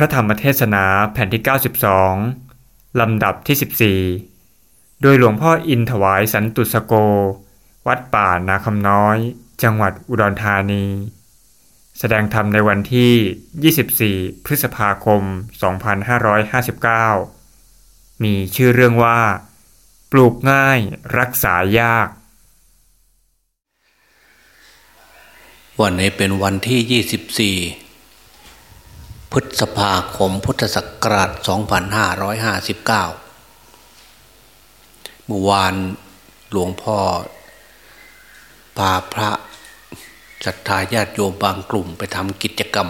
ระธรรมเทศนาแผ่นที่ 92 ลำดับที่ 14 โดยหลวงพ่ออินถวายสันตุสโก วัดป่านาคำน้อย จังหวัดอุดรธานี แสดงธรรมในวันที่ 24 พฤษภาคม 2559 มีชื่อเรื่องว่า ปลูกง่ายรักษายาก วันนี้เป็นวันที่ 24 พฤษภาคมพุทธศักราช 2559 เมื่อวานหลวงพ่อพาพระศรัทธาญาติโยมบางกลุ่มไปทำกิจกรรม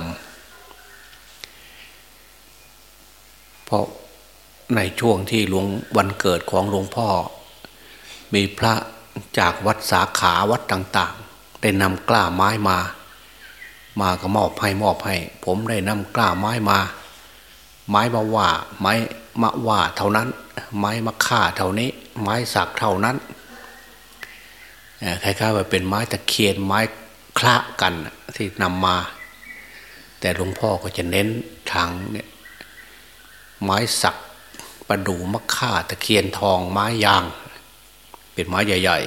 เพราะในช่วงที่หลวงวันเกิดของหลวงพ่อ มีพระจากวัดสาขาวัดต่าง ๆ ได้นำกล้าไม้มา มาก็มอบให้มอบให้ ผมได้นำกล้าไม้มา ไม้มาว่า ไม้มะว่าเท่านั้น ไม้มะข่าเท่านี้ ไม้สักเท่านั้นคล้ายๆว่าเป็นไม้ตะเคียนไม้คละกันที่นำมา แต่หลวงพ่อก็จะเน้นทางเนี่ยไม้สักประดูมะข่าตะเคียนทองไม้ยาง เป็นไม้ใหญ่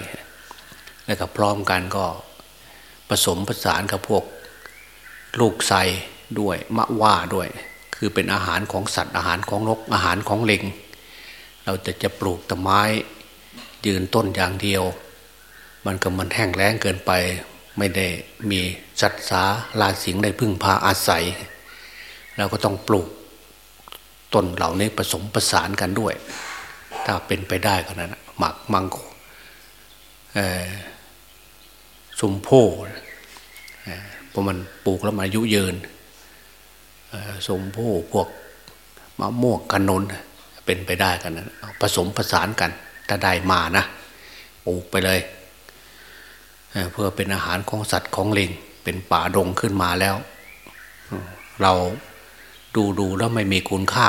ๆ แล้วก็พร้อมกันก็ผสมผสานกับพวก ลูกไทรด้วยมะว่าด้วย คือเป็นอาหารของสัตว์อาหารของนกอาหารของเลิงเราจะจะปลูกต้นไม้ ยืนต้นอย่างเดียว มันก็มันแห้งแล้งเกินไป ไม่ได้มีสัตว์สาลาสิงได้พึ่งพาอาศัย เราก็ต้องปลูกต้นเหล่านี้ผสมประสานกันด้วย ถ้าเป็นไปได้ก็นั้นหมักมังสุมโพ เพราะมันปลูกแล้วมาอายุยืนสมโพพวกมะม่วงกันนนเป็นไปได้กันนะผสมผสานกันถ้าได้มานะปลูกไปเลยเพื่อเป็นอาหารของสัตว์ของลิงเป็นป่าดงขึ้นมาแล้ว เราดูดูแล้วไม่มีคุณค่า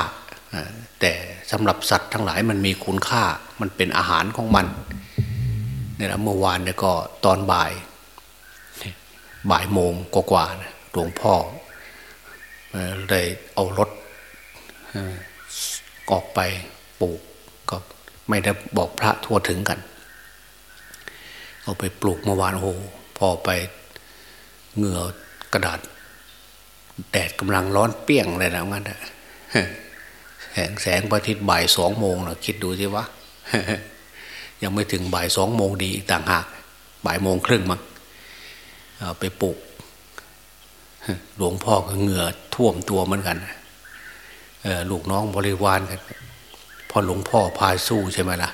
แต่สำหรับสัตว์ทั้งหลายมันมีคุณค่ามันเป็นอาหารของมันเนี่ยเมื่อวานเนี่ยก็ตอนบ่าย บ่ายโมงกว่าๆหลวงพ่อเลยเอารถออกไปปลูกก็ไม่ได้บอกพระทั่วถึงกัน เอาไปปลูกเมื่อวานโอ้พอไปเหงื่อกระดาษ แดดกำลังร้อนเปี้ยงเลยนะงั้นแสงแสงพระอาทิตย์บ่ายสองโมงนะคิดดูสิวะยังไม่ถึงบ่ายสองโมงดีอีกต่างหาก บ่ายโมงครึ่งมั้ง ไปปลูกหลวงพ่อก็เหงื่อท่วมตัวเหมือนกันลูกน้องบริวารกันพอหลวงพ่อพายสู้ใช่ไหมล่ะ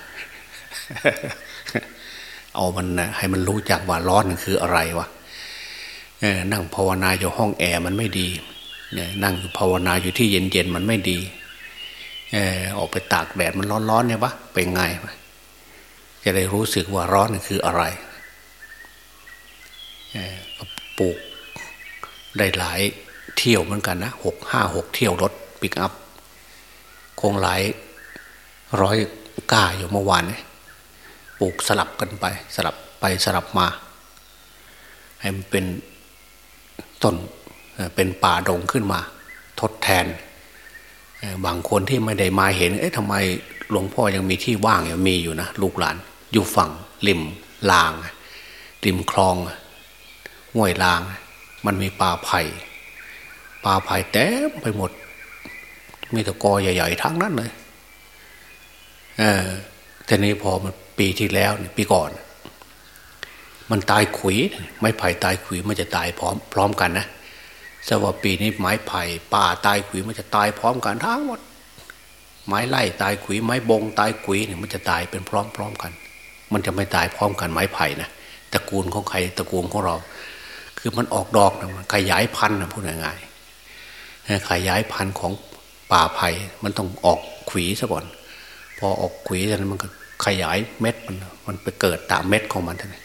เอามันนะให้มันรู้จักว่าร้อนคืออะไรวะนั่งภาวนาอยู่ห้องแอร์มันไม่ดีนั่งภาวนาอยู่ที่เย็นๆมันไม่ดีออกไปตากแดดมันร้อนๆเนี่ยวะเป็นไงจะได้รู้สึกว่าร้อนคืออะไร ปลูกได้หลายเที่ยวเหมือนกันนะหกห้าหกเที่ยวรถปิกอัพ คงหลายร้อยก้าอยู่เมื่อวานเนี่ยปลูกสลับกันไป สลับไปสลับมา ให้มันเป็นต้นเป็นป่าดงขึ้นมา ทดแทน บางคนที่ไม่ได้มาเห็น เอ๊ะทำไมหลวงพ่อยังมีที่ว่างยังมีอยู่นะ ลูกหลาน อยู่ฝั่งริมลาง ริมคลอง ห้วยลาง มันมีป่าไผ่ป่าไผ่เต็มไปหมด มีตะกอใหญ่ ๆ ทั้งนั้นเลย เออแต่นี้พอมันปีที่แล้วปีก่อน มันตายขุย ไม้ไผ่ตายขุยมันจะตายพร้อมพร้อมกันนะสว่าปีนี้ไม้ไผ่ป่าตายขุยมันจะตายพร้อมกันทั้งหมด ไม้ไล่ตายขุย ไม้บงตายขุยเนี่ยมันจะตายเป็นพร้อมๆกัน มันจะไม่ตายพร้อมกันไม้ไผ่นะตระกูลของใครตระกูลของเรา คือมันออกดอกนะมันขยายพันธุ์นะพูดง่ายๆขยายพันธุ์ของป่าไผ่มันต้องออกขวีซะก่อน พอออกขวีแล้วมันก็ขยายเม็ดมันมันไปเกิดตามเม็ดของมันทั้งนั้น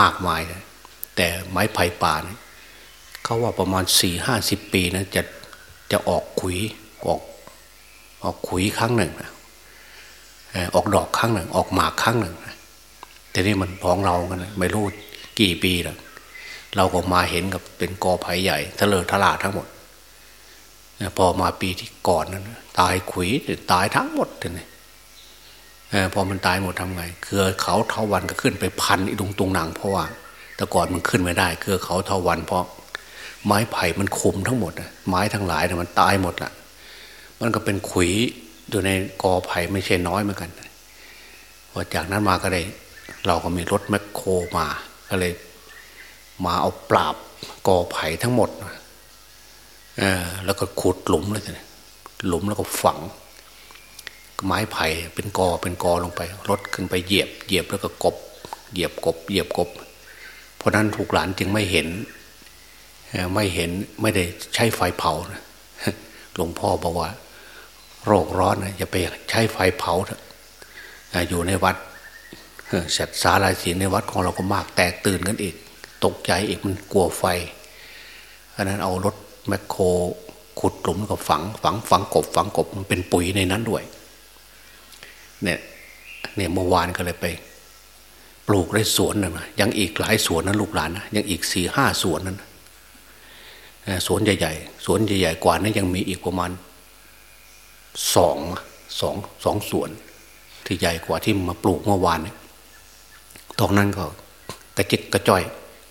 มากมายเลยแต่ไม้ไผ่ป่าเนี่ยเขาว่าประมาณสี่ห้าสิบปีนะจะจะออกขุยออก ออกขุยครั้งหนึ่งนะออกดอกครั้งหนึ่ง ออกหมากครั้งหนึ่งแต่นี่มันพ้องเรากันไม่รู้กี่ปีแล้ว เราก็มาเห็นกับเป็นกอไผ่ใหญ่ทะเลทลาทั้งหมด พอมาปีที่ก่อนนั้นตายขุยตายทั้งหมดเลยพอมันตายหมดทำไง เครือเขาเทาวันก็ขึ้นไปพันอีดุงตุงหนังเพราะว่าแต่ก่อนมันขึ้นไม่ได้ เครือเขาเทาวันเพราะ ไม้ไผ่มันคุมทั้งหมดไม้ทั้งหลายมันตายหมดละมันก็เป็นขุยอยู่ในกอไผ่ไม่ใช่น้อยเหมือนกันพอจากนั้นมาก็ได้ เราก็มีรถแมคโครมาก็เลย มาเอาปราบกอไผ่ทั้งหมดอแล้วก็ขุดหลุมเลยหลุมแล้วก็ฝัง ไม้ไผ่เป็นกอเป็นกอลงไป รถขึ้นไปเหยียบ เหยียบแล้วก็กบ เหยียบกบ เหยียบกบ เพราะนั้นถูกหลานจึงไม่เห็นไม่เห็นไม่ได้ใช้ไฟเผานะหลวงพ่อบอกว่า โรคร้อนนะอย่าไปใช้ไฟเผาอยู่ในวัดเสร็จสาลายศีลในวัดของเราก็มากแตกตื่นกันอีก ตกใจอีกมันกลัวไฟเพราะนั้นเอารถแมคโครขุดหลุมก็ฝัง ฝังฝังกบ ฝังกบมันเป็นปุ๋ยในนั้นด้วย เนี่ยเนี่ยเมื่อวานก็เลยไป ปลูกได้สวนนะยังอีกหลายสวนนะลูกหลานนะยังอีกสี่ห้าสวนนั้นสวนใหญ่ๆสวนใหญ่ๆกว่านั้นยังมีอีกประมาณสองสองสองสวน ที่ใหญ่กว่าที่มาปลูกเมื่อวานเนี่ยตรงนั้นก็กระจิกกระจ้อย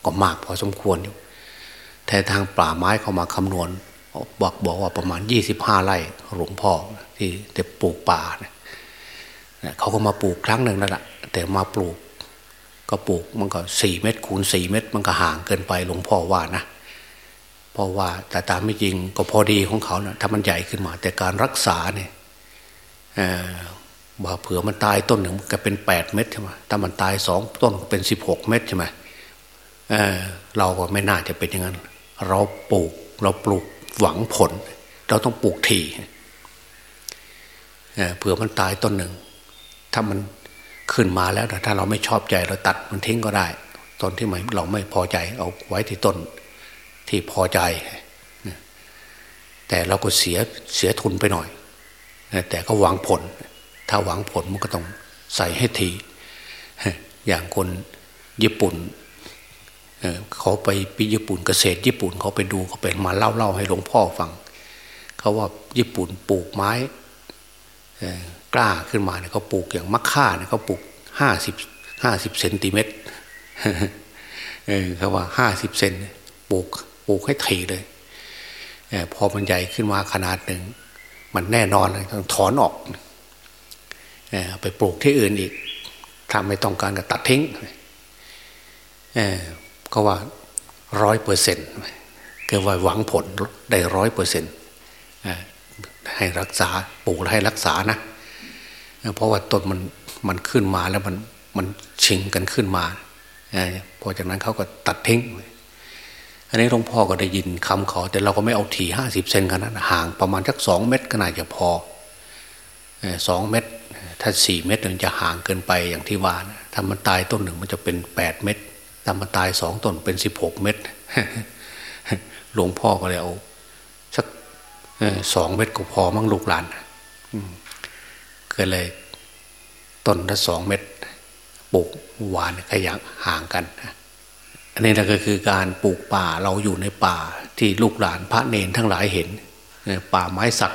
ก็มากพอสมควรอยู่แต่ทางป่าไม้เขามาคำนวณ บอกบอกว่าประมาณยี่สิบห้าไร่หลวงพ่อที่จะปลูกป่าเนี่ยเขาก็มาปลูกครั้งหนึ่งนั่นแหละแต่มาปลูกก็ปลูกมันก็สี่เมตรคูณสี่เมตร มันก็ห่างเกินไปหลวงพ่อว่านะเพราะว่าแต่ตามไม่จริงก็พอดีของเขานะถ้ามันใหญ่ขึ้นมา แต่การรักษาเนี่ยว่าเผื่อมันตายต้นหนึ่งก็เป็นแปดเม็ดใช่ไหมถ้ามันตายสองต้นก็เป็นสิบหกเม็ดใช่ไหม เเราก็ไม่น่าจะเป็นอย่างนั้น เราปลูกเราปลูกหวังผล เราต้องปลูกทีเผื่อมันตายต้นหนึ่ง ถ้ามันขึ้นมาแล้วถ้าเราไม่ชอบใจเราตัดมันทิ้งก็ได้ต้นที่ไม่เราไม่พอใจ เอาไว้ที่ต้นที่พอใจ แต่เราก็เสียเสียทุนไปหน่อย แต่ก็หวังผล ถ้าหวังผลมันก็ต้องใส่ให้ทีอย่างคนญี่ปุ่น เขาไปปีญี่ปุ่นเกษตร ญี่ปุ่นเขาไปดูเขาไปมาเล่าเล่าให้หลวงพ่อฟังเขาว่าญี่ปุ่นปลูกไม้กล้าขึ้นมาเนี่ยเขาปลูกอย่างมะค่าเนี่ยเขาปลูกห้าสิบห้าสิบเซนติเมตรเขาว่าห้าสิบเซนปลูกปลูกให้ถี่เลยพอมันใหญ่ขึ้นมาขนาดหนึ่ง มันแน่นอนเลยต้องถอนออกไปปลูกที่อื่นอีกถ้าไม่ต้องการก็ตัดทิ้ง ก็ว่าร้อยเปอร์เซ็นต์กิดว่าหวังผลได้ร้อยเปอร์เซ็นต์ให้รักษาปลูกให้รักษานะ เพราะว่าต้นมันมันขึ้นมาแล้วมันมันชิงกันขึ้นมาพอจากนั้นเขาก็ตัดทิ้ง อันนี้หลวงพ่อก็ได้ยินคำขอ แต่เราก็ไม่เอาถี่ห้าสิบเซนกันนะห่างประมาณสักสองเมตรก็น่าจะพอสองเมตร ถ้าสี่เม็ดมันจะห่างเกินไปอย่างที่ว่านะถ้ามันตายต้นหนึ่งมันจะเป็นแปดเม็ด ถ้ามันตายสองต้นเป็นสิบหกเม็ดหลวงพ่อก็เลยเอาสักสองเม็ดก็พอมั่งลูกหลานก็เลยต้นละสองเม็ดปลูกหวานขยันห่างกันอันนี้ก็คือการปลูกป่าเราอยู่ในป่าที่ลูกหลานพระเนนทั้งหลายเห็นป่าไม้สัก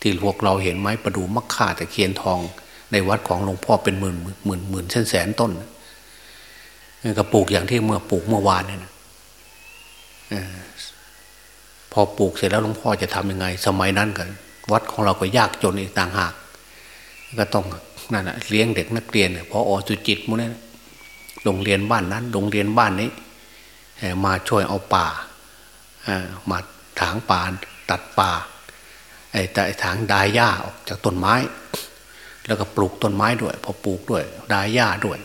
ที่พวกเราเห็นไม้ประดูมักข่าแต่เคียนทองในวัดของหลวงพ่อเป็นหมื่นหมื่นหมื่นแสนแสนต้น ก็ปลูกอย่างที่เมื่อปลูกเมื่อวานเนี่ยนะพอปลูกเสร็จแล้วหลวงพ่อจะทํำยังไง สมัยนั้นกัน วัดของเราก็ยากจนอีกต่างหาก ก็ต้องนั่นแหะเลี้ยงเด็กนักเรียนพออสุจิตมุนี่โรงเรียนบ้านนั้นโรงเรียนบ้านนี้มาช่วยเอาป่ามาถางป่าตัดป่าไอ้แต่ถางดายหญ้าออกจากต้นไม้ แล้วก็ปลูกต้นไม้ด้วย พอปลูกด้วย ดายหญ้าด้วย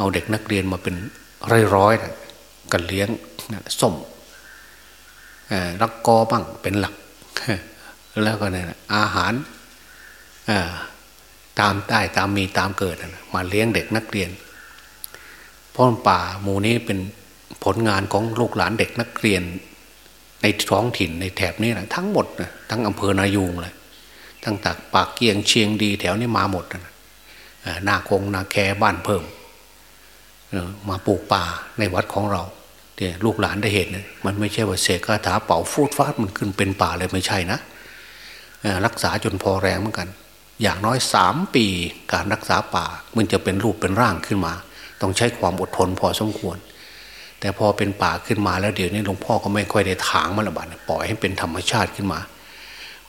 เอาเด็กนักเรียนมาเป็นร้อยๆกันเลี้ยงส้มรักกอบ้างเป็นหลัก แล้วก็เนี่ยอาหารตามได้ตามมีตามเกิดมาเลี้ยงเด็กนักเรียนพราะป่าหมู่นี้เป็นผลงานของลูกหลานเด็กนักเรียน ในท้องถิ่นในแถบนี้นะทั้งหมดนะทั้งอำเภอนายูงเลยตั้งแต่ปากเกียงเชียงดีแถวนี้มาหมดนะนาคงนาแคบ้านเพิ่ม มาปลูกป่าในวัดของเราเนี่ยลูกหลานได้เห็นมันไม่ใช่ว่าเสกคาถาเป่าฟูดฟาดมันขึ้นเป็นป่าเลยไม่ใช่นะรักษาจนพอแรงเหมือนกัน อย่างน้อยสามปีการรักษาป่า มันจะเป็นรูปเป็นร่างขึ้นมา ต้องใช้ความอดทนพอสมควร แต่พอเป็นป่าขึ้นมาแล้วเดี๋ยวนี้หลวงพ่อก็ไม่ค่อยได้ถางมันละบาดปล่อยให้เป็นธรรมชาติขึ้นมา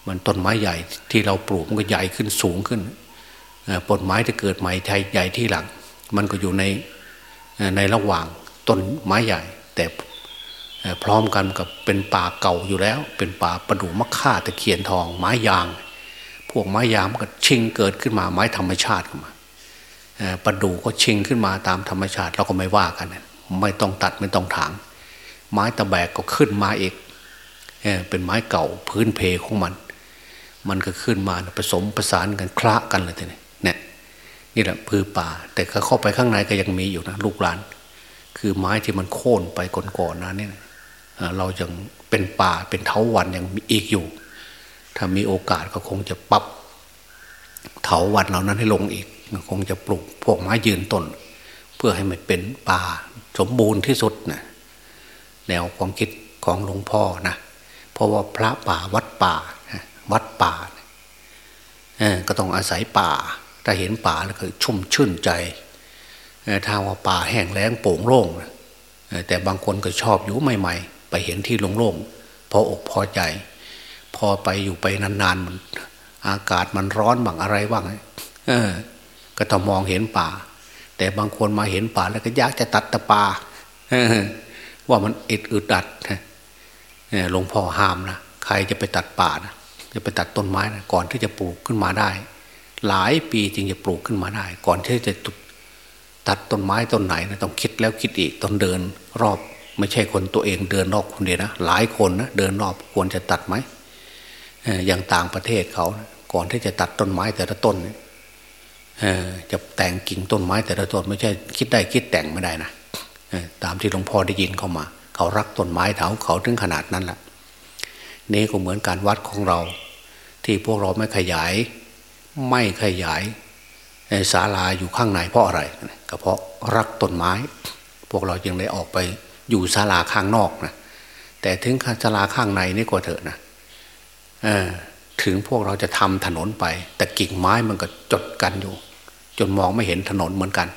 มันต้นไม้ใหญ่ที่เราปลูกมันก็ใหญ่ขึ้นสูงขึ้นต้นไม้ที่เกิดใหม่ใหญ่ที่หลัง มันก็อยู่ใน ในระหว่างต้นไม้ใหญ่ แต่พร้อมกันกับเป็นป่าเก่าอยู่แล้ว เป็นป่าประดู่มะค่าตะเคียนทองไม้ยาง พวกไม้ยางก็ชิงเกิดขึ้นมาไม้ธรรมชาติขึ้นมาประดู่ก็ชิงขึ้นมาตามธรรมชาติเราก็ไม่ว่ากัน ไม่ต้องตัดไม่ต้องถาง ไม้ตะแบกก็ขึ้นมาอีกเป็นไม้เก่าพื้นเพของมัน มันก็ขึ้นมาผสมประสานกันคละกันเลยทีนี้เนี่แหละพือป่า แต่เข้าไปข้างในก็ยังมีอยู่นะ ลูกหลาน คือไม้ที่มันโค่นไปก่อนๆนั้นเนี่ยเรายังเป็นป่าเป็นเถาวันยังมีอีกอยู่ ถ้ามีโอกาสก็คงจะปรับเถาวันเหล่านั้นให้ลงอีก คงจะปลูกพวกไม้ยืนต้น เพื่อให้มันเป็นป่าสมบูรณ์ที่สุดนะแนวความคิดของหลวงพ่อนะเพราะว่าพระป่าวัดป่าวัดป่าก็ต้องอาศัยป่า ถ้าเห็นป่าแล้วก็ชุ่มชื่นใจถ้าว่าป่าแห้งแล้งโป่งโล่งแต่บางคนก็ชอบอยู่ใหม่ๆ ไปเห็นที่โล่งๆพออกพอใจ พอไปอยู่ไปนานๆมันอากาศมันร้อนบางอะไรบ้างเออ ก็ต้องมองเห็นป่า แต่บางคนมาเห็นป่าแล้วก็อยากจะตัดตะป่าว่ามันอึดอึดดัดหลวงพ่อห้ามนะใครจะไปตัดป่านะจะไปตัดต้นไม้นะก่อนที่จะปลูกขึ้นมาได้ หลายปีจึงจะปลูกขึ้นมาได้ ก่อนที่จะตัดต้นไม้ต้นไหนนะต้องคิดแล้วคิดอีกต้องเดิน รอบไม่ใช่คนตัวเองเดินรอบคนเดียวนะหลายคนนะเดินรอบควรจะตัดไหมอย่างต่างประเทศเขาก่อนที่จะตัดต้นไม้แต่ละต้นจะแต่งกิ่งต้นไม้แต่ละต้นไม่ใช่คิดได้คิดแต่งไม่ได้นะตามที่หลวงพ่อได้ยินเข้ามา เขารักต้นไม้เถาเขาถึงขนาดนั้นแหละนี่ก็เหมือนการวัดของเรา ที่พวกเราไม่ขยาย ไม่ขยายศาลาอยู่ข้างในเพราะอะไรก็เพราะรักต้นไม้ พวกเราจึงได้ออกไปอยู่ศาลาข้างนอกนะแต่ถึงศาลาข้างในนี่ก็เถอะนะถึงพวกเราจะทำถนนไป แต่กิ่งไม้มันก็จดกันอยู่ จนมองไม่เห็นถนนเหมือนกัน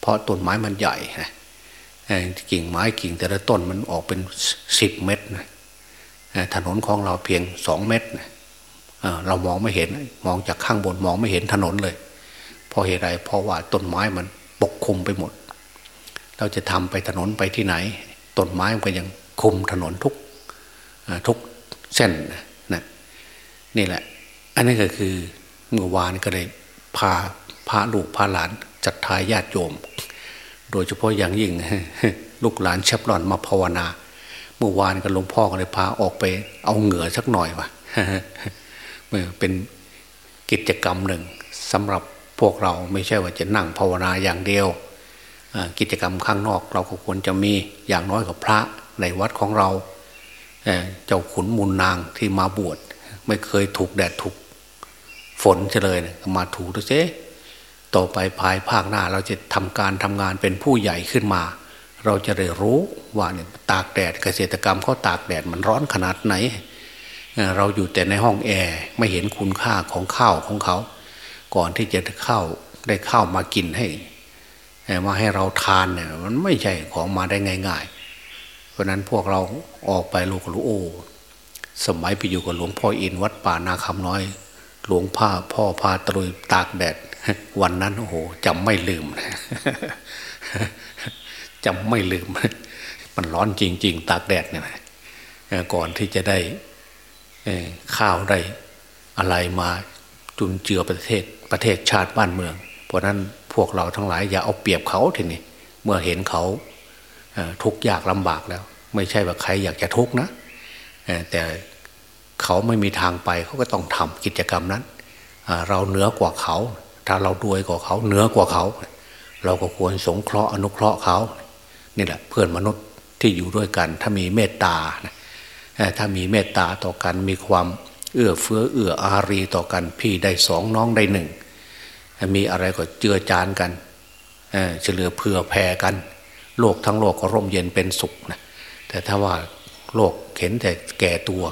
เพราะต้นไม้มันใหญ่นะกิ่งไม้กิ่งแต่ละต้นมันออกเป็นสิบเมตรนะถนนของเราเพียงสองเมตรนะ เรามองไม่เห็น มองจากข้างบนมองไม่เห็นถนนเลยเพราะเหตุไรเพราะว่าต้นไม้มันปกคลุมไปหมด เราจะทำไปถนนไปที่ไหนต้นไม้มันก็ยังคลุมถนนทุกทุกเส้นนะนี่แหละ อันนี้ก็คือเมื่อวานก็เลยพาพาลูกพาหลานจัดทายญาติโยม โดยเฉพาะอย่างยิ่งลูกหลานเชฟรอนมาภาวนา เมื่อวานก็หลวงพ่อก็เลยพาออกไปเอาเหงื่อสักหน่อยวะ เป็นกิจกรรมหนึ่งสำหรับพวกเราไม่ใช่ว่าจะนั่งภาวนาอย่างเดียว กิจกรรมข้างนอกเราก็ควรจะมีอย่างน้อยกับพระในวัดของเราเจ้าขุนมูลนางที่มาบวช ไม่เคยถูกแดดถูกฝนเลยมาถูกตัวเจ๊ต่อไปภายภาคหน้าเราจะทำการทำงานเป็นผู้ใหญ่ขึ้นมา เราจะได้รู้ว่าเนี่ยตากแดดเกษตรกรรมเขาตากแดดมันร้อนขนาดไหน เราอยู่แต่ในห้องแอร์ไม่เห็นคุณค่าของข้าวของเขา ก่อนที่จะเข้าได้เข้ามากินให้มาให้เราทานเนี่ยมันไม่ใช่ของมาได้ง่าย ๆ เพราะนั้นพวกเราออกไปลูกลวงโอ สมัยไปอยู่กับหลวงพ่ออินวัดป่านาคำน้อย หลวงพ่อพ่อพาตรุยตากแดด วันนั้นโอ้โหจำไม่ลืมจำไม่ลืม มันร้อนจริง ๆ ตากแดดเนี่ยก่อนที่จะได้ ข้าวได้อะไรมาจุนเจือประเทศประเทศชาติบ้านเมือง เพราะนั้นพวกเราทั้งหลายอย่าเอาเปรียบเขาทีนี้เมื่อเห็นเขาทุกข์ยากลำบากแล้ว ไม่ใช่ว่าใครอยากจะทุกข์นะแต่เขาไม่มีทางไปเขาก็ต้องทำกิจกรรมนั้น เราเหนือกว่าเขา ถ้าเราด้วยกว่าเขาเหนือกว่าเขา เราก็ควรสงเคราะห์อนุเคราะห์เขานี่แหละเพื่อนมนุษย์ที่อยู่ด้วยกัน ถ้ามีเมตตา ถ้ามีเมตตาต่อกันมีความเอื้อเฟื้อเอื้ออารีต่อกันพี่ได้สองน้องได้หนึ่งมีอะไรก็เจือจานกันเฉลือเผื่อแผ่กัน โลกทั้งโลกก็ร่มเย็นเป็นสุขนะแต่ถ้าว่าโลกเห็นแต่แก่ตัว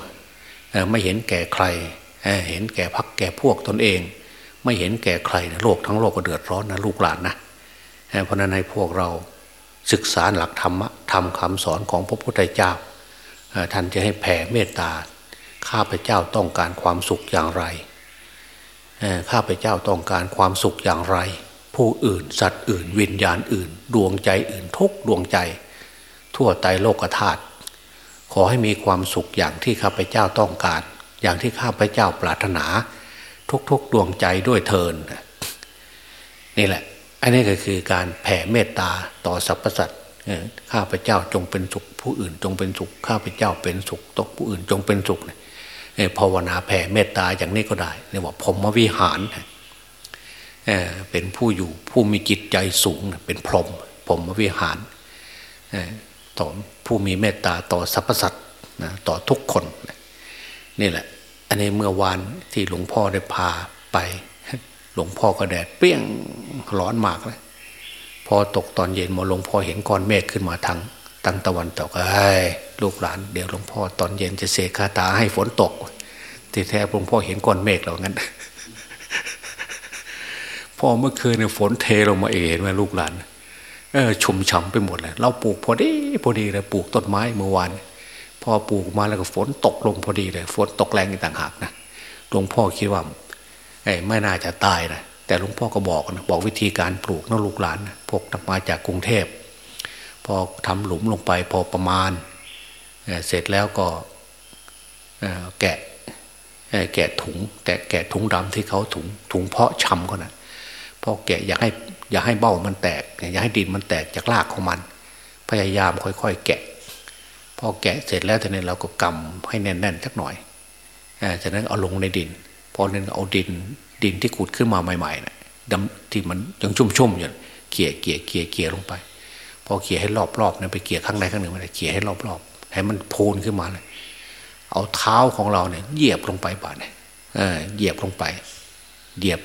ไม่เห็นแก่ใคร เห็นแก่พักแก่พวกตนเอง ไม่เห็นแก่ใครโลกทั้งโลกก็เดือดร้อนนะลูกหลานนะเพราะนั้นให้พวกเราศึกษาหลักธรรมะทำคำสอนของพระพุทธเจ้า ท่านจะให้แผ่เมตตา ข้าพเจ้าต้องการความสุขอย่างไรข้าพเจ้าต้องการความสุขอย่างไร ผู้อื่นสัตว์อื่น วิญญาณอื่น ดวงใจอื่นทุกดวงใจ ทั่วไตโลกธาตุขอให้มีความสุขอย่างที่ข้าพเจ้าต้องการ อย่างที่ข้าพเจ้าปรารถนา ทุกๆดวงใจด้วยเทินนี่แหละ อันนี้ก็คือการแผ่เมตตาต่อสรรพสัตว์ข้าพเจ้าจงเป็นสุข ผู้อื่นจงเป็นสุขข้าพเจ้าเป็นสุขตกผู้อื่นจงเป็นสุขเนี่ยภาวนาแผ่เมตตาอย่างนี้ก็ได้เรียว่าพรหมวิหารเป็นผู้อยู่ผู้มีจิตใจสูงเป็นพรหมพรหมวิหารต่อผู้มีเมตตาต่อสรรพสัตว์ต่อทุกคนนี่แหละ อันนี้เมื่อวานที่หลวงพ่อได้พาไป หลวงพ่อก็แดดเปรี้ยงร้อนมากเลยพอตกตอนเย็นมาหลวงพ่อเห็นก้อนเมฆขึ้นมาทาง ตั้งตะวันตกเอ้ลูกหลานเดี๋ยวหลวงพ่อตอนเย็นจะเสกคาถาให้ฝนตกที่แท้หลวงพ่อเห็นก้อนเมฆแล้วงั้นพ่อเมื่อคืนเนี่ยฝนเทลงมาเองมลูกหลานเออชุ่มฉ่าไปหมดเลยเราปลูกพอดีพอดีเลยปลูกต้นไม้เมื่อวานพอปลูกมาแล้วก็ฝนตกลงพอดีเลยฝนตกแรงอีกต่างหากนะหลวงพ่อคิดว่าไอ้ไม่น่าจะตายนะแต่หลวงพ่อก็บอกนะบอกวิธีการปลูกนะลูกหลานพวกมาจากกรุงเทพ พอทำหลุมลงไปพอประมาณเสร็จแล้วก็แกะแกะถุงแกะแกะถุงดำที่เขาถุงถุงเพาะชำเขานะพอแกะอยากให้อยากให้เบ้ามันแตกอยากให้ดินมันแตกจากรากของมัน พยายามค่อยๆแกะ พอแกะเสร็จแล้วทีนี้เราก็กำให้แน่นๆสักหน่อยจากนั้นเอาลงในดิน พอนั้นเอาดินดินที่ขุดขึ้นมาใหม่ๆนะดำที่มันยังชุ่มๆอยู่เกี่ยเกี่ยเกี่ยเกี่ยลงไป พอเขี่ยให้รอบๆเนี่ยไปเขี่ยข้างในข้างหนึ่งมันเขี่ยให้รอบๆให้มันพูนขึ้นมาเลยเอาเท้าของเราเนี่ยเหยียบลงไปบาดเนี่ยเหยียบลงไปเหยียบ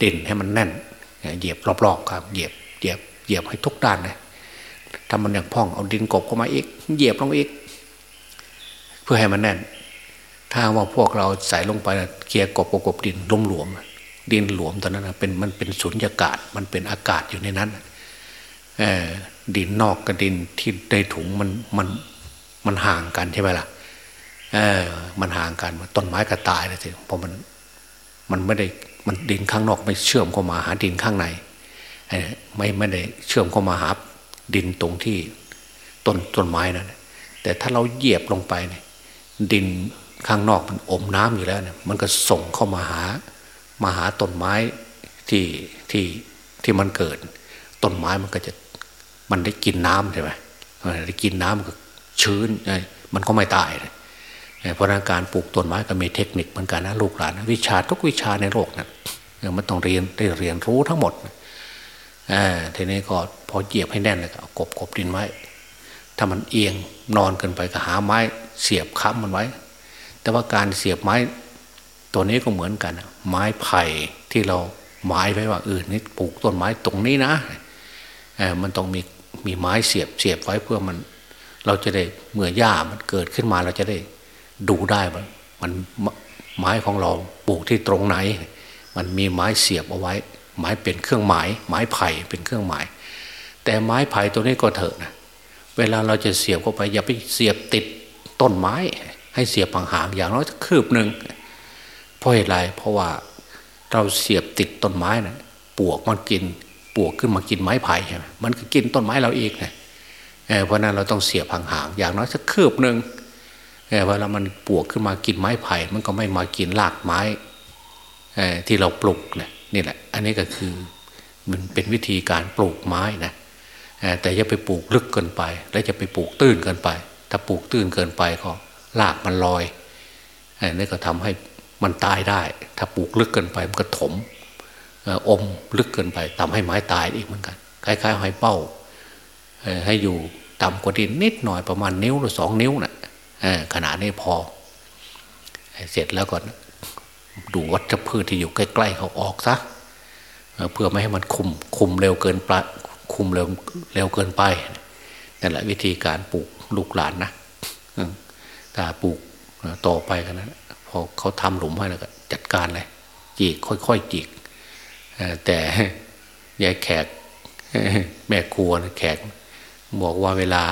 ดินให้มันแน่นเหยียบรอบๆครับเหยียบเหยียบเหยียบให้ทุกด้านเลยถ้ามันอย่างพ่องเอาดินกบเข้ามาอีก เหยียบลงอีก เพื่อให้มันแน่น ถ้าว่าพวกเราใส่ลงไปเกียกบกบดินล้มหลวม ดินหลวมตอนนั้นเป็นมันเป็นสุญญากาศมันเป็นอากาศอยู่ในนั้น ดินนอกกับดินที่ในถุงมันมันมันห่างกันใช่ไหมล่ะเออมันห่างกันต้นไม้ก็ตายเลยสิเพราะมันมันไม่ได้มันดินข้างนอกไม่เชื่อมเข้ามาหาดินข้างในไม่ไม่ได้เชื่อมเข้ามาหาดินตรงที่ต้นต้นไม้นั่นแต่ถ้าเราเหยียบลงไปเนี่ยดินข้างนอกมันอมน้ำอยู่แล้วเนี่ยมันก็ส่งเข้ามาหามาหาต้นไม้ที่ที่ที่มันเกิด ต้นไม้มันก็จะ มันได้กินน้ำใช่ไหมได้กินน้ำมันก็ชื้นมันก็ไม่ตายเลยพราะนันการปลูกต้นไม้ก็มีเทคนิคเหมือนกันนะลูกหลานวิชาทุกวิชาในโลกนะ่ะมันต้องเรียนได้เรียนรู้ทั้งหมดทีนี้ก็พอเหยียบให้แน่นเลยก็กบกบดินไว้ ถ้ามันเอียงนอนเกินไปก็หาไม้เสียบค้ำมันไว้ แต่ว่าการเสียบไม้ตัวนี้ก็เหมือนกัน ไม้ไผ่ที่เราหมายไว้ว่าเออนี่ปลูกต้นไม้ตรงนี้นะ มันต้องมีมีไม้เสียบเสียบไว้เพื่อมัน เราจะได้เมื่อหญ้ามันเกิดขึ้นมาเราจะได้ดูได้ว่ามันไม้ของเราปลูกที่ตรงไหน มันมีไม้เสียบเอาไว้ ไม้เป็นเครื่องหมาย ไม้ไผ่เป็นเครื่องหมาย แต่ไม้ไผ่ตัวนี้ก็เถอะนะเวลาเราจะเสียบเข้าไป อย่าไปเสียบติดต้นไม้ ให้เสียบห่างๆอย่างน้อยคืบหนึ่งเพราะเหตุไรเพราะว่าเราเสียบติดต้นไม้นะปวกมันกิน ปวกขึ้นมากินไม้ไผ่ใช่ไหมมันก็กินต้นไม้เราอีกนะเพราะนั้นเราต้องเสียบห่างๆอย่างน้อยสักคืบหนึ่งเวลามันปวกขึ้นมากินไม้ไผ่มันก็ไม่มากินรากไม้ที่เราปลูกนะนี่แหละ อันนี้ก็คือมันเป็นวิธีการปลูกไม้นะแต่อย่าไปปลูกลึกเกินไป แล้วจะไปปลูกตื้นเกินไป ถ้าปลูกตื้นเกินไปก็รากมันลอยนี่ก็ทำให้มันตายได้ ถ้าปลูกลึกเกินไปมันก็ถม อมลึกเกินไปทำให้ไม้ตายอีกเหมือนกัน คล้ายๆหอยเป้าให้อยู่ต่ำกว่าดินนิดหน่อยประมาณนิ้วหรือสองนิ้วนะ่ะขนาดนี้พอ เสร็จแล้วก็ดูวัชพืชที่อยู่ใกล้ ๆ เขาออกซะเพื่อไม่ให้มันคุมคุมเร็วเกินไปคุมเร็วเร็วเกินไปนั่นแหละวิธีการปลูกลูกหลานนะถ้าปลูกต่อไปกันนะพอเขาทำหลุมให้แล้วก็จัดการเลยจีกค่อยๆจีก แต่ยายแขกแม่ครัวแขก บอกว่าเวลา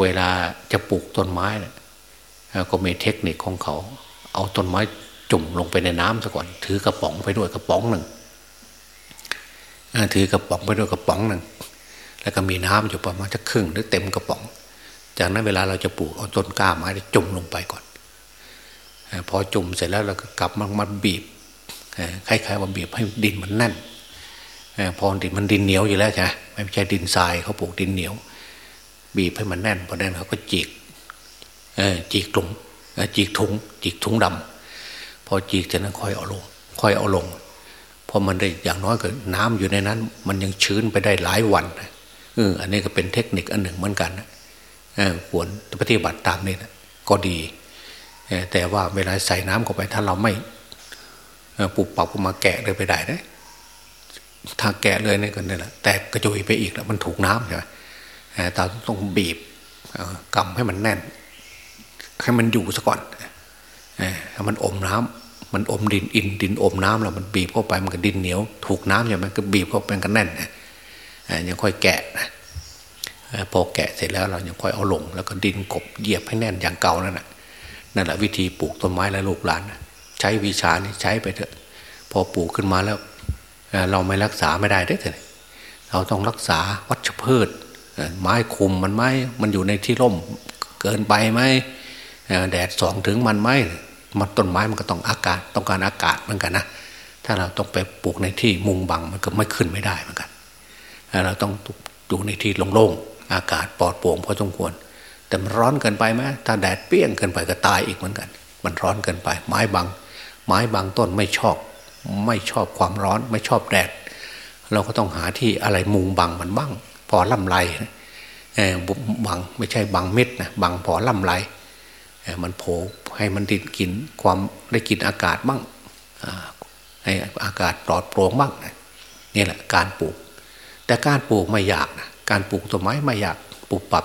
เวลาจะปลูกต้นไม้เนี่ยก็มีเทคนิคของเขา เอาต้นไม้จุ่มลงไปในน้ำซะก่อน ถือกระป๋องไปด้วยกระป๋องหนึ่งถือกระป๋องไปด้วยกระป๋องหนึ่งแล้วก็มีน้ำอยู่ประมาณจะครึ่งหรือเต็มกระป๋อง จากนั้นเวลาเราจะปลูกเอาต้นกล้าไม้จุ่มลงไปก่อนพอจุ่มเสร็จแล้วเราก็กลับมามาบีบ คล้ายๆว่าบีบให้ดินมันแน่นพอดินมันดินเหนียวอยู่แล้วใช่ไหมไม่ใช่ดินทรายเขาปลูกดินเหนียว บีบให้มันแน่นพอแน่นเขาก็จีกจีกถุงจีกถุงจีกถุงดำพอจีกจากนั้นค่อยเอาลง ค่อยเอาลงพอมันได้อย่างน้อยก็น้ำอยู่ในนั้น มันยังชื้นไปได้หลายวันเอออันนี้ก็เป็นเทคนิคอันหนึ่งเหมือนกันควรปฏิบัติตามนี้นะก็ดีแต่ว่าเวลาใส่น้ำเข้าไปถ้าเราไม่ ปรับปับมาแกะเลยไปได้นะถ้าแกะเลยนี่ก็เนี่ยแหละแตกกระจุยไปอีกแล้วมันถูกน้ำใช่ไหมต่ต้องบีบกำให้มันแน่น ให้มันอยู่ซะก่อนมันอมน้ำมันอมดินอินดินอมน้ำแล้วมันบีบเข้าไปมันก็ดินเหนียว ถูกน้ำใช่ไหมก็บีบเข้าไปกันแน่นยังค่อยแกะพอแกะเสร็จแล้วเรายังค่อยเอาลง แล้วก็ดินกบเหยียบให้แน่นอย่างเก่านั่นแหละนั่นแหละวิธีปลูกต้นไม้และลูกหลานใช้วิชานี่ใช้ไปเถอะ พอปลูกขึ้นมาแล้วเราไม่รักษาไม่ได้ได้เลยเราต้องรักษาวัชพืช ไม้คุมมันไหมมันอยู่ในที่ร่มเกินไปไหมแดดส่องถึงมันไหมมันต้นไม้มันก็ต้องอากาศต้องการอากาศเหมือนกันนะถ้าเราต้องไปปลูกในที่มุงบังมันก็ไม่ขึ้นไม่ได้เหมือนกันเราต้องอยู่ในที่โล่งๆอากาศปลอดโปร่งพอสมควร แต่มันร้อนเกินไปไหมถ้าแดดเปี้ยงเกินไปก็ตายอีกเหมือนกัน มันร้อนเกินไป ไม้บาง ไม้บางต้นไม่ชอบ ไม่ชอบความร้อน ไม่ชอบแดด เราก็ต้องหาที่อะไรมุงบังมันบ้าง พอล่ำไรบังไม่ใช่บังเม็ดนะบังพอล่ำไรมันโผล่ให้มันดินกินความได้กินอากาศบ้างให้อากาศปลอดโปร่งบ้างนี่แหละการปลูก แต่การปลูกไม่ยากนะการปลูกต้นไม้ไม่ยากปลูกปรับ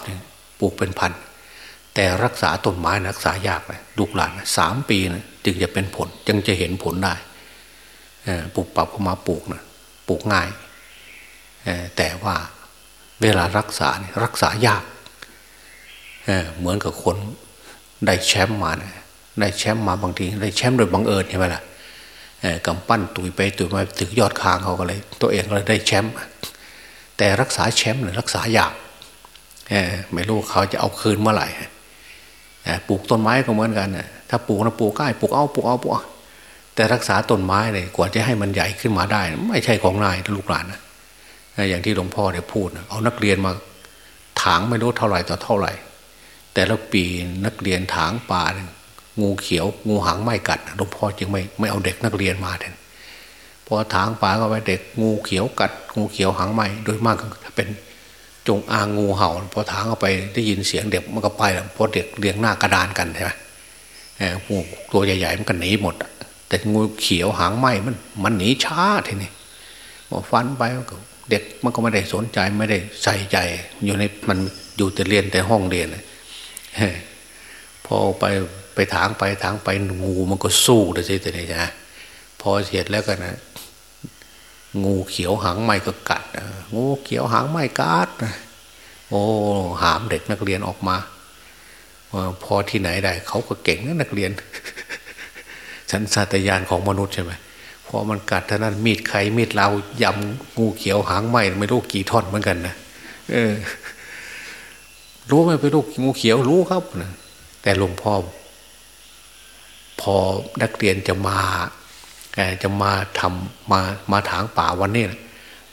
ปลูกเป็นพัน แต่รักษาต้นไม้รักษายากเลยลูกหลานสามปีนะจึงจะเป็นผล จึงจะเห็นผลได้ปลูกปรับเข้ามาปลูกนะปลูกง่ายแต่ว่าเวลารักษาเนี่รักษายากเหมือนกับคนได้แชมป์มานะได้แชมป์มาบางทีได้แชมป์โดยบังเอิญใช่ไหมล่ะกำปั้นตุยไปตุยมาถึงยอดคางเขาก็เลย ตัวเองก็เลยได้แชมป์แต่รักษาแชมป์เนี่ยรักษายากไม่รู้เขาจะเอาคืนเมื่อไหร่ ปลูกต้นไม้ก็เหมือนกันถ้าปลูกนะปลูกใกล้ปลูกเอาปลูกเอาปลูกแต่รักษาต้นไม้เนี่ยกว่าจะให้มันใหญ่ขึ้นมาได้ ไม่ใช่ของนายลูกหลานนะอย่างที่หลวงพ่อเนี่ยพูดเอานักเรียนมาถางไม่รู้เท่าไหร่ต่อเท่าไหร่ แต่ละปีนักเรียนถางป่างูเขียว งูหางไม่กัดหลวงพ่อจึงไม่ไม่เอาเด็กนักเรียนมาแทนพอถางป่าก็ไปเด็กงูเขียวกัด งูเขียวหางไหมโดยมากถ้าเป็น จงอางงูเห่า พอถางเข้าไปได้ยินเสียงเด็กมันก็ไปแล้วพอเด็กเรียงหน้ากระดานกันใช่ไหมตัวใหญ่ๆมันก็หนีหมด แต่งูเขียวหางไหมมันมันหนีช้าทีนี้พอฟันไปเด็กมันก็ไม่ได้สนใจไม่ได้ใส่ใจอยู่ในมันอยู่แต่เรียนแต่ห้องเรียนพอไปไปถางไปถางไปงูมันก็สู้เลยสิแต่นี่นะพอเสร็จแล้วกันนะ งูเขียวหางไหมก็กัดงูเขียวหางไหมกัดโอ้หามเด็กนักเรียนออกมาพอที่ไหนได้เขาก็เก่งนะนักเรียนสันสัตยานของมนุษย์ใช่ไหมพอมันกัดเท่านั้นมีดไขมีดเรายำงูเขียวหางไหมไม่รู้กี่ท่อนเหมือนกันนะเออ รู้ไหมเป็นลูกงูเขียวรู้ครับนะแต่หลวงพ่อพอนักเรียนจะมา จะมาทำมามาถางป่าวันนี้นะ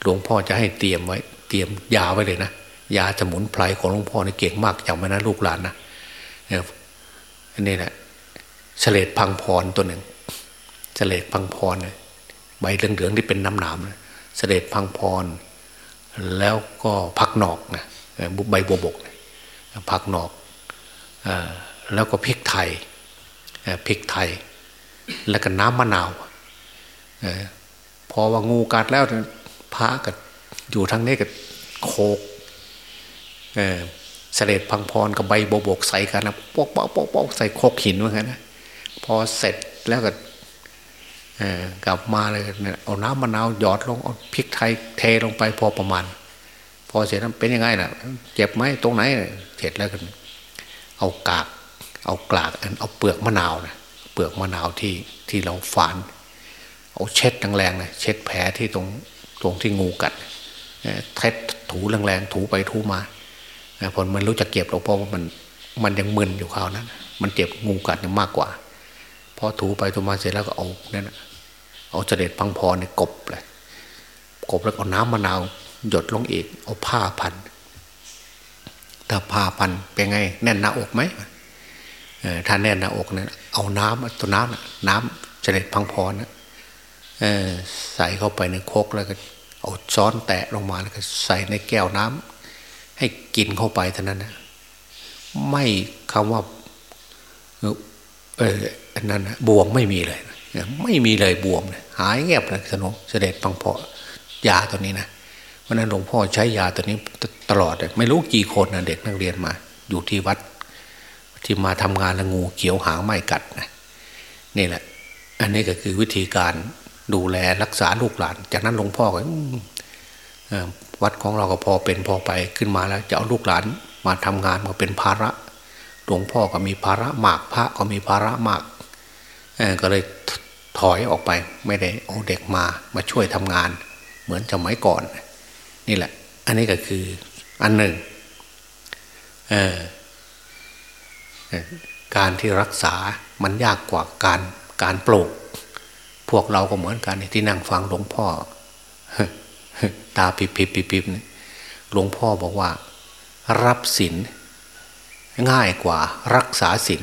หลวงพ่อจะให้เตรียมไว้ เตรียมยาไว้เลยนะยาสมุนไพรของหลวงพ่อนี่เก่งมากจำไว้นะลูกหลานนะอันนี้แหละเฉลดพังพรตัวหนึ่งเฉลดพังพรเนี่ยใบเหลืองๆที่เป็นน้ำหนามเฉลดพังพร แล้วก็พักหนอกนะใบบัวบกพักหนอกแล้วก็พริกไทยพริกไทย แล้วก็น้ำมะนาว พอว่างูกัดแล้วพระกัดอยู่ทางนี้กับโคกเสด็จพังพรกับใบโบกใส่กันนะปอกปอกปอกปอกใส่โคกหินเหมือนกันนะพอเสร็จแล้วก็กลับมาเลยเอาน้ำมะนาวหยอดลงเอาพริกไทยเทลงไปพอประมาณ พอเสร็จแล้วเป็นยังไงล่ะ เจ็บไหมตรงไหนเสร็จแล้วกัน เอากาก เอากากเอาเปลือกมะนาวนะเปลือกมะนาวที่ที่เราฝาน เอาเช็ดแรงๆเลยเช็ดแผลที่ตรงตรงที่งูกัดเท็ดถูแรงๆถูไปถูมาผลมันรู้จะเก็บหรอกเพราะว่ามันมันยังมึนอยู่คราวนั้น มันเจ็บงูกัดมากกว่าพอถูไปถูมาเสร็จแล้วก็เอาเนี่ยนะเอาเสด็จพังพรเนี่ยกบเลยกบแล้วเอาน้ำมะนาวหยดลงอีก เอาผ้าพันถ้าผ้าพันเป็นไง แน่นหน้าอกไหมถ้าแน่นหน้าอกเนี่ยเอาน้ำตัวน้ำน้ำเสด็จพังพรนะ ใส่เข้าไปในโคกแล้วก็เอาช้อนแตะลงมาแล้วก็ใส่ในแก้วน้ำให้กินเข้าไปเท่านั้นนะไม่คำว่าเอออันนั้นบวมไม่มีเลย ไม่มีเลยบวมเลยหายเงียบเลยสนุเสด็จพังพอยาตัวนี้นะเพราะนั้นหลวงพ่อใช้ยาตัวนี้ตลอดเลยไม่รู้กี่คนนะเด็กนักเรียนมา อยู่ที่วัด ที่มาทำงานแล้วงูเขียวหางไม่กัดนะนี่แหละ อันนี้ก็คือวิธีการ ดูแลรักษาลูกหลาน จากนั้นหลวงพ่อก็วัดของเราก็พอเป็นพอไปขึ้นมาแล้ว จะเอาลูกหลานมาทำงานมาเป็นภาระ หลวงพ่อก็มีภาระมากพระก็มีภาระมากก็เลยถอยออกไป ไม่ได้เอาเด็กมามาช่วยทำงาน เหมือนสมัยก่อน นี่แหละ อันนี้ก็คืออันหนึ่งการที่รักษามันยากกว่าการการปลูก พวกเราก็เหมือนกันที่นั่งฟังหลวงพ่อ ตาปิบปิบปิบปิบหลวงพ่อบอกว่า รับศีลง่ายกว่ารักษาศีล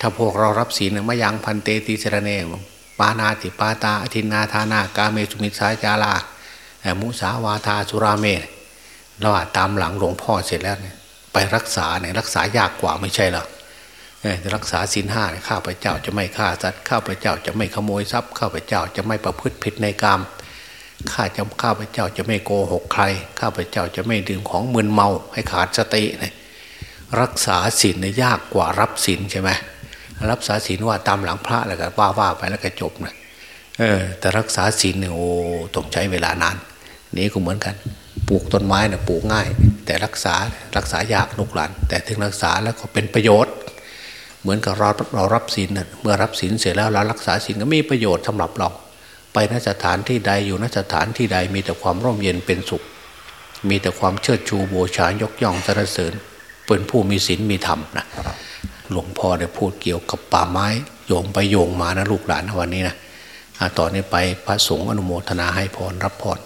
ถ้าพวกเรารับศีลมายังพันเตติสระเนปานาติปาตาอธินาธานากาเมสุมิสาจารามุสาวาทาสุราเมเราตามหลังหลวงพ่อเสร็จแล้วเนี่ยไปรักษาเนี่ยรักษายากกว่าไม่ใช่หรอ รักษาศีลห้าข้าพเจ้าจะไม่ฆ่าสัตว์ข้าพเจ้าจะไม่ขโมยทรัพย์ข้าพเจ้าจะไม่ประพฤติผิดในกรรมข้าจะข้าพเจ้าจะไม่โกหกใคร ข้าพเจ้าจะไม่ดื่มของมึนเมาให้ขาดสติเนี่ยรักษาศีลเนี่ยยากกว่ารับศีลใช่ไหมรับษาศีลว่าตามหลังพระแล้วก็ว่าว่าไปแล้วก็จบนะเออ แต่รักษาศีลเนี่ยโอ้ต้องใช้เวลานาน นี้ก็เหมือนกัน ปลูกต้นไม้นะปลูกง่าย แต่รักษารักษายากลูกหลานแต่ถึงรักษาแล้วก็เป็นประโยชน์ เหมือนกับเราเรารับศีลนเมื่อรับศีลเสร็จแล้วเรารักษาศีลก็มีประโยชน์สำหรับเรา ไปนสถานที่ใดอยู่นสถานที่ใดมีแต่ความร่มเย็นเป็นสุข มีแต่ความเชิดชูบูชายกย่องสรรเสริญเป็นผู้มีศีลมีธรรมนะหลวงพ่อได้พูดเกี่ยวกับป่าไม้โยงไปโยงมานะลูกหลานวันนี้นะต่อนนี้ไปพระสงฆ์อนุโมทนาให้พรรับพร